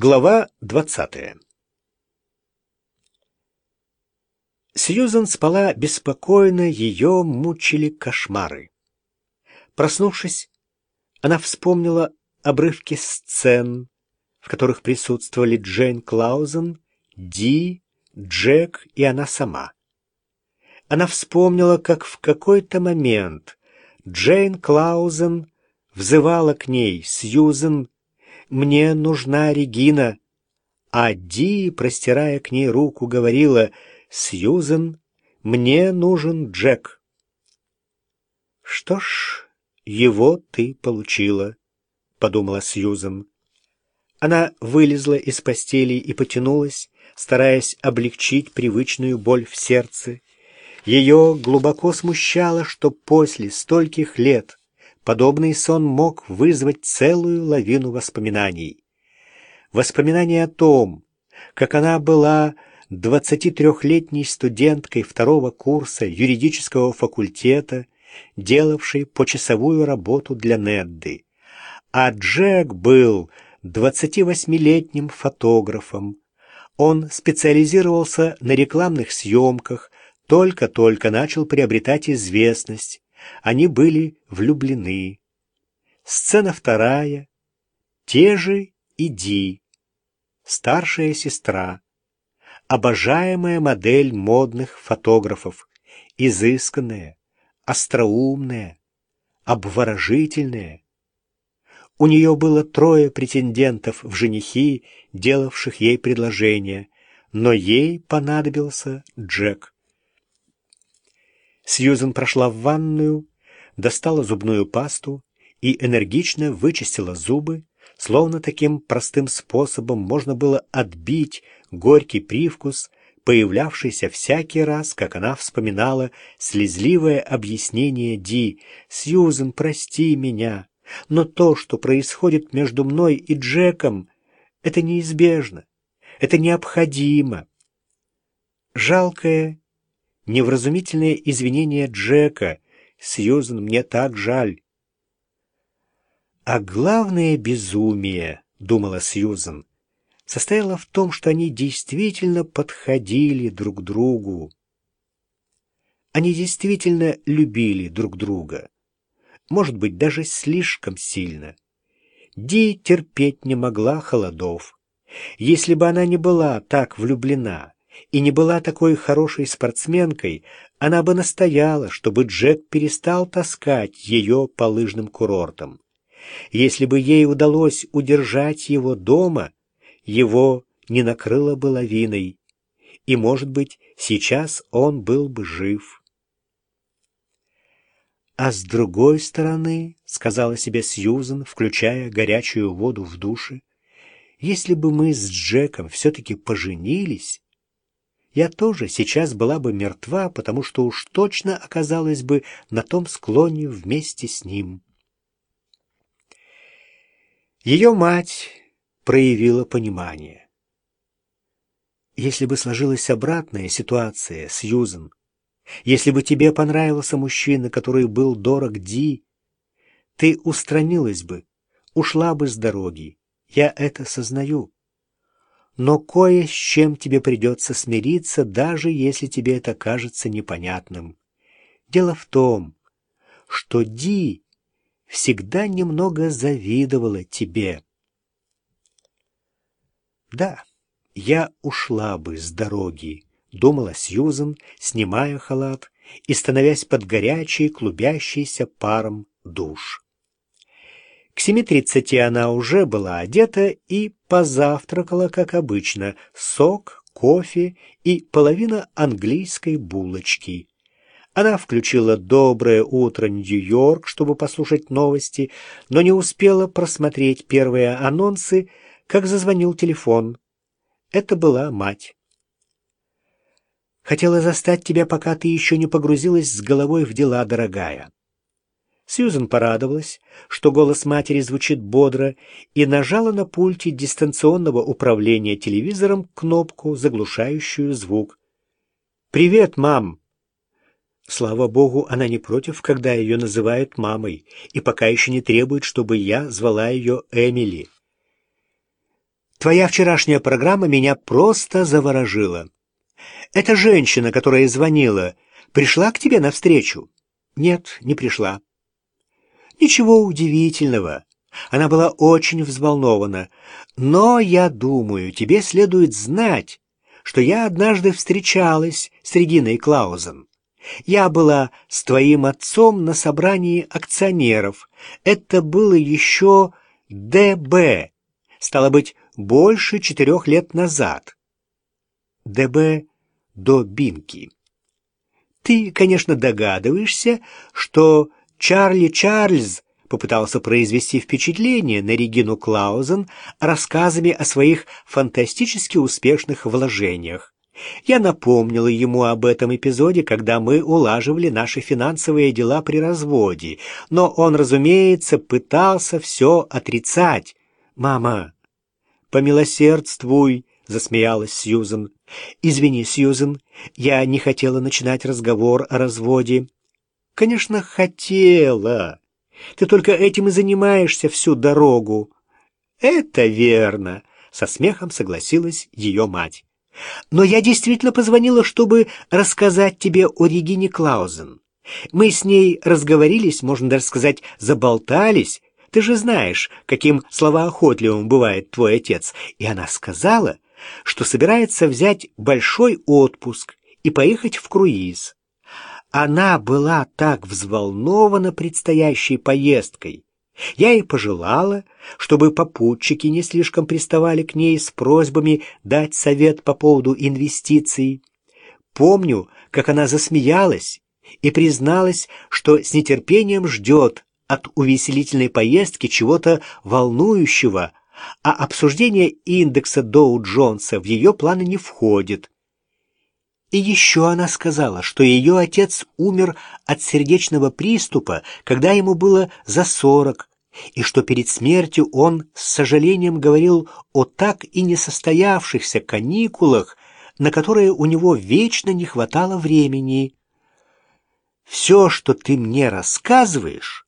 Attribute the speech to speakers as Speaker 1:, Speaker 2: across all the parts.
Speaker 1: Глава двадцатая Сьюзан спала беспокойно, ее мучили кошмары. Проснувшись, она вспомнила обрывки сцен, в которых присутствовали Джейн Клаузен, Ди, Джек и она сама. Она вспомнила, как в какой-то момент Джейн Клаузен взывала к ней, Сьюзен, «Мне нужна Регина». А Ди, простирая к ней руку, говорила, «Сьюзен, мне нужен Джек». «Что ж, его ты получила», — подумала Сьюзен. Она вылезла из постели и потянулась, стараясь облегчить привычную боль в сердце. Ее глубоко смущало, что после стольких лет подобный сон мог вызвать целую лавину воспоминаний. Воспоминания о том, как она была 23-летней студенткой второго курса юридического факультета, делавшей почасовую работу для Недды. А Джек был 28-летним фотографом. Он специализировался на рекламных съемках, только-только начал приобретать известность, они были влюблены. Сцена вторая. Те же иди. Старшая сестра. Обожаемая модель модных фотографов. Изысканная, остроумная, обворожительная. У нее было трое претендентов в женихи, делавших ей предложение, но ей понадобился Джек. Сьюзен прошла в ванную, достала зубную пасту и энергично вычистила зубы, словно таким простым способом можно было отбить горький привкус, появлявшийся всякий раз, как она вспоминала слезливое объяснение Ди «Сьюзен, прости меня, но то, что происходит между мной и Джеком, это неизбежно, это необходимо». Жалкое невразумительные извинения Джека. «Сьюзен, мне так жаль». А главное безумие, думала Сьюзен, состояло в том, что они действительно подходили друг другу. Они действительно любили друг друга. Может быть, даже слишком сильно. Ди терпеть не могла холодов. Если бы она не была так влюблена, и не была такой хорошей спортсменкой, она бы настояла, чтобы Джек перестал таскать ее по лыжным курортам. Если бы ей удалось удержать его дома, его не накрыло бы лавиной, и, может быть, сейчас он был бы жив. «А с другой стороны, — сказала себе Сьюзен, включая горячую воду в душе, — если бы мы с Джеком все-таки поженились, я тоже сейчас была бы мертва, потому что уж точно оказалась бы на том склоне вместе с ним. Ее мать проявила понимание. Если бы сложилась обратная ситуация, Сьюзен, если бы тебе понравился мужчина, который был дорог Ди, ты устранилась бы, ушла бы с дороги. Я это сознаю но кое с чем тебе придется смириться, даже если тебе это кажется непонятным. Дело в том, что Ди всегда немного завидовала тебе. Да, я ушла бы с дороги, думала Сьюзен, снимая халат и становясь под горячий, клубящийся паром душ. К 7.30 она уже была одета и позавтракала, как обычно, сок, кофе и половина английской булочки. Она включила «Доброе утро, Нью-Йорк», чтобы послушать новости, но не успела просмотреть первые анонсы, как зазвонил телефон. Это была мать. «Хотела застать тебя, пока ты еще не погрузилась с головой в дела, дорогая». Сьюзен порадовалась, что голос матери звучит бодро, и нажала на пульте дистанционного управления телевизором кнопку, заглушающую звук. «Привет, мам!» Слава богу, она не против, когда ее называют мамой, и пока еще не требует, чтобы я звала ее Эмили. Твоя вчерашняя программа меня просто заворожила. Эта женщина, которая звонила, пришла к тебе навстречу? Нет, не пришла. Ничего удивительного. Она была очень взволнована. Но, я думаю, тебе следует знать, что я однажды встречалась с Региной Клаузен. Я была с твоим отцом на собрании акционеров. Это было еще ДБ. Стало быть, больше четырех лет назад. ДБ до Бинки. Ты, конечно, догадываешься, что Чарли Чарльз попытался произвести впечатление на Регину Клаузен рассказами о своих фантастически успешных вложениях. Я напомнила ему об этом эпизоде, когда мы улаживали наши финансовые дела при разводе, но он, разумеется, пытался все отрицать. «Мама, помилосердствуй», — засмеялась Сьюзен. «Извини, Сьюзен, я не хотела начинать разговор о разводе». «Конечно, хотела. Ты только этим и занимаешься всю дорогу». «Это верно», — со смехом согласилась ее мать. «Но я действительно позвонила, чтобы рассказать тебе о Регине Клаузен. Мы с ней разговорились, можно даже сказать, заболтались. Ты же знаешь, каким словоохотливым бывает твой отец. И она сказала, что собирается взять большой отпуск и поехать в круиз. Она была так взволнована предстоящей поездкой. Я ей пожелала, чтобы попутчики не слишком приставали к ней с просьбами дать совет по поводу инвестиций. Помню, как она засмеялась и призналась, что с нетерпением ждет от увеселительной поездки чего-то волнующего, а обсуждение индекса Доу-Джонса в ее планы не входит. И еще она сказала, что ее отец умер от сердечного приступа, когда ему было за сорок, и что перед смертью он с сожалением говорил о так и не состоявшихся каникулах, на которые у него вечно не хватало времени. «Все, что ты мне рассказываешь,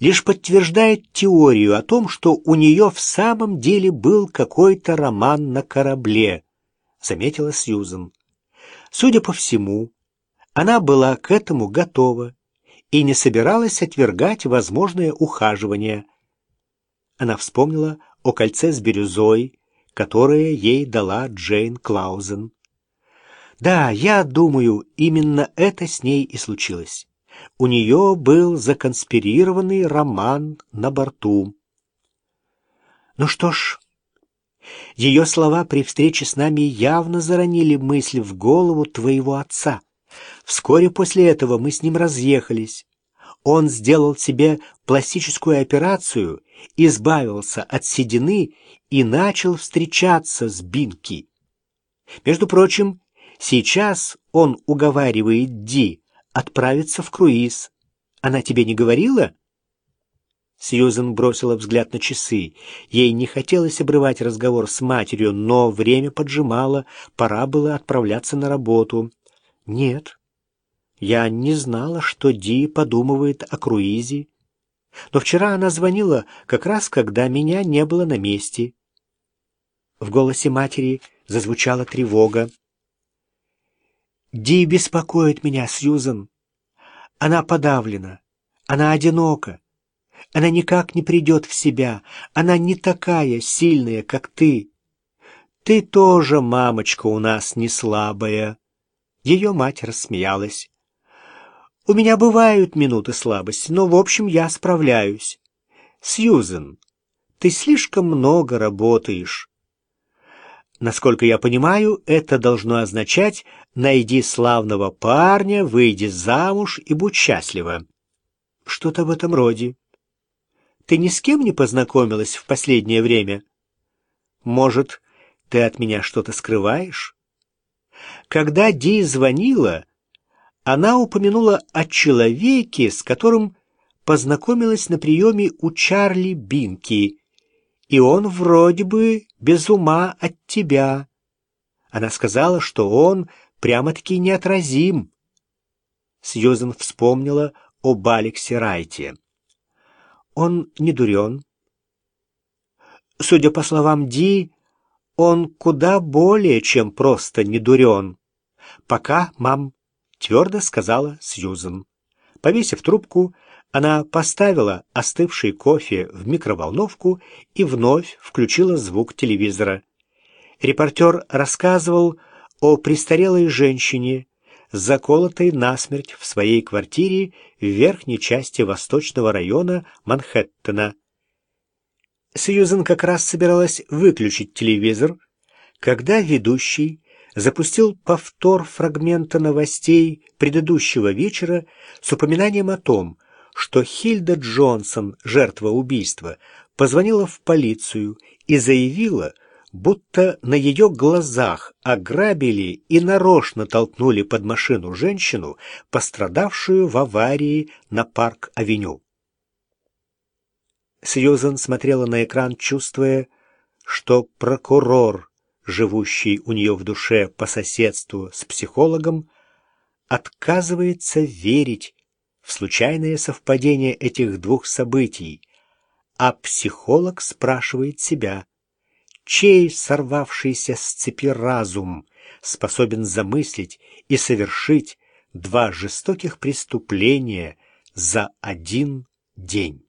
Speaker 1: лишь подтверждает теорию о том, что у нее в самом деле был какой-то роман на корабле», — заметила Сьюзен. Судя по всему, она была к этому готова и не собиралась отвергать возможное ухаживание. Она вспомнила о кольце с бирюзой, которое ей дала Джейн Клаузен. Да, я думаю, именно это с ней и случилось. У нее был законспирированный роман на борту. Ну что ж, ее слова при встрече с нами явно заронили мысль в голову твоего отца. Вскоре после этого мы с ним разъехались. Он сделал себе пластическую операцию, избавился от седины и начал встречаться с Бинки. Между прочим, сейчас он уговаривает Ди отправиться в круиз. Она тебе не говорила? Сьюзен бросила взгляд на часы. Ей не хотелось обрывать разговор с матерью, но время поджимало, пора было отправляться на работу. «Нет, я не знала, что Ди подумывает о круизе. Но вчера она звонила как раз, когда меня не было на месте». В голосе матери зазвучала тревога. «Ди беспокоит меня, Сьюзен. Она подавлена, она одинока». Она никак не придет в себя. Она не такая сильная, как ты. Ты тоже, мамочка, у нас не слабая. Ее мать рассмеялась. У меня бывают минуты слабости, но, в общем, я справляюсь. Сьюзен, ты слишком много работаешь. Насколько я понимаю, это должно означать «найди славного парня, выйди замуж и будь счастлива». Что-то в этом роде. Ты ни с кем не познакомилась в последнее время? Может, ты от меня что-то скрываешь? Когда Ди звонила, она упомянула о человеке, с которым познакомилась на приеме у Чарли Бинки, и он вроде бы без ума от тебя. Она сказала, что он прямо-таки неотразим. Сьюзен вспомнила об Алексе Райте. Он не дурен. Судя по словам Ди, Он куда более, чем просто не дурен. Пока, мам, твердо сказала Сьюзен. Повесив трубку, она поставила остывший кофе в микроволновку и вновь включила звук телевизора. Репортер рассказывал о престарелой женщине, заколотой насмерть в своей квартире в верхней части восточного района Манхэттена. Сьюзен как раз собиралась выключить телевизор, когда ведущий запустил повтор фрагмента новостей предыдущего вечера с упоминанием о том, что Хильда Джонсон, жертва убийства, позвонила в полицию и заявила, будто на ее глазах ограбили и нарочно толкнули под машину женщину, пострадавшую в аварии на Парк-авеню. Сьюзен смотрела на экран, чувствуя, что прокурор, живущий у нее в душе по соседству с психологом, отказывается верить в случайное совпадение этих двух событий, а психолог спрашивает себя, чей сорвавшийся с цепи разум способен замыслить и совершить два жестоких преступления за один день.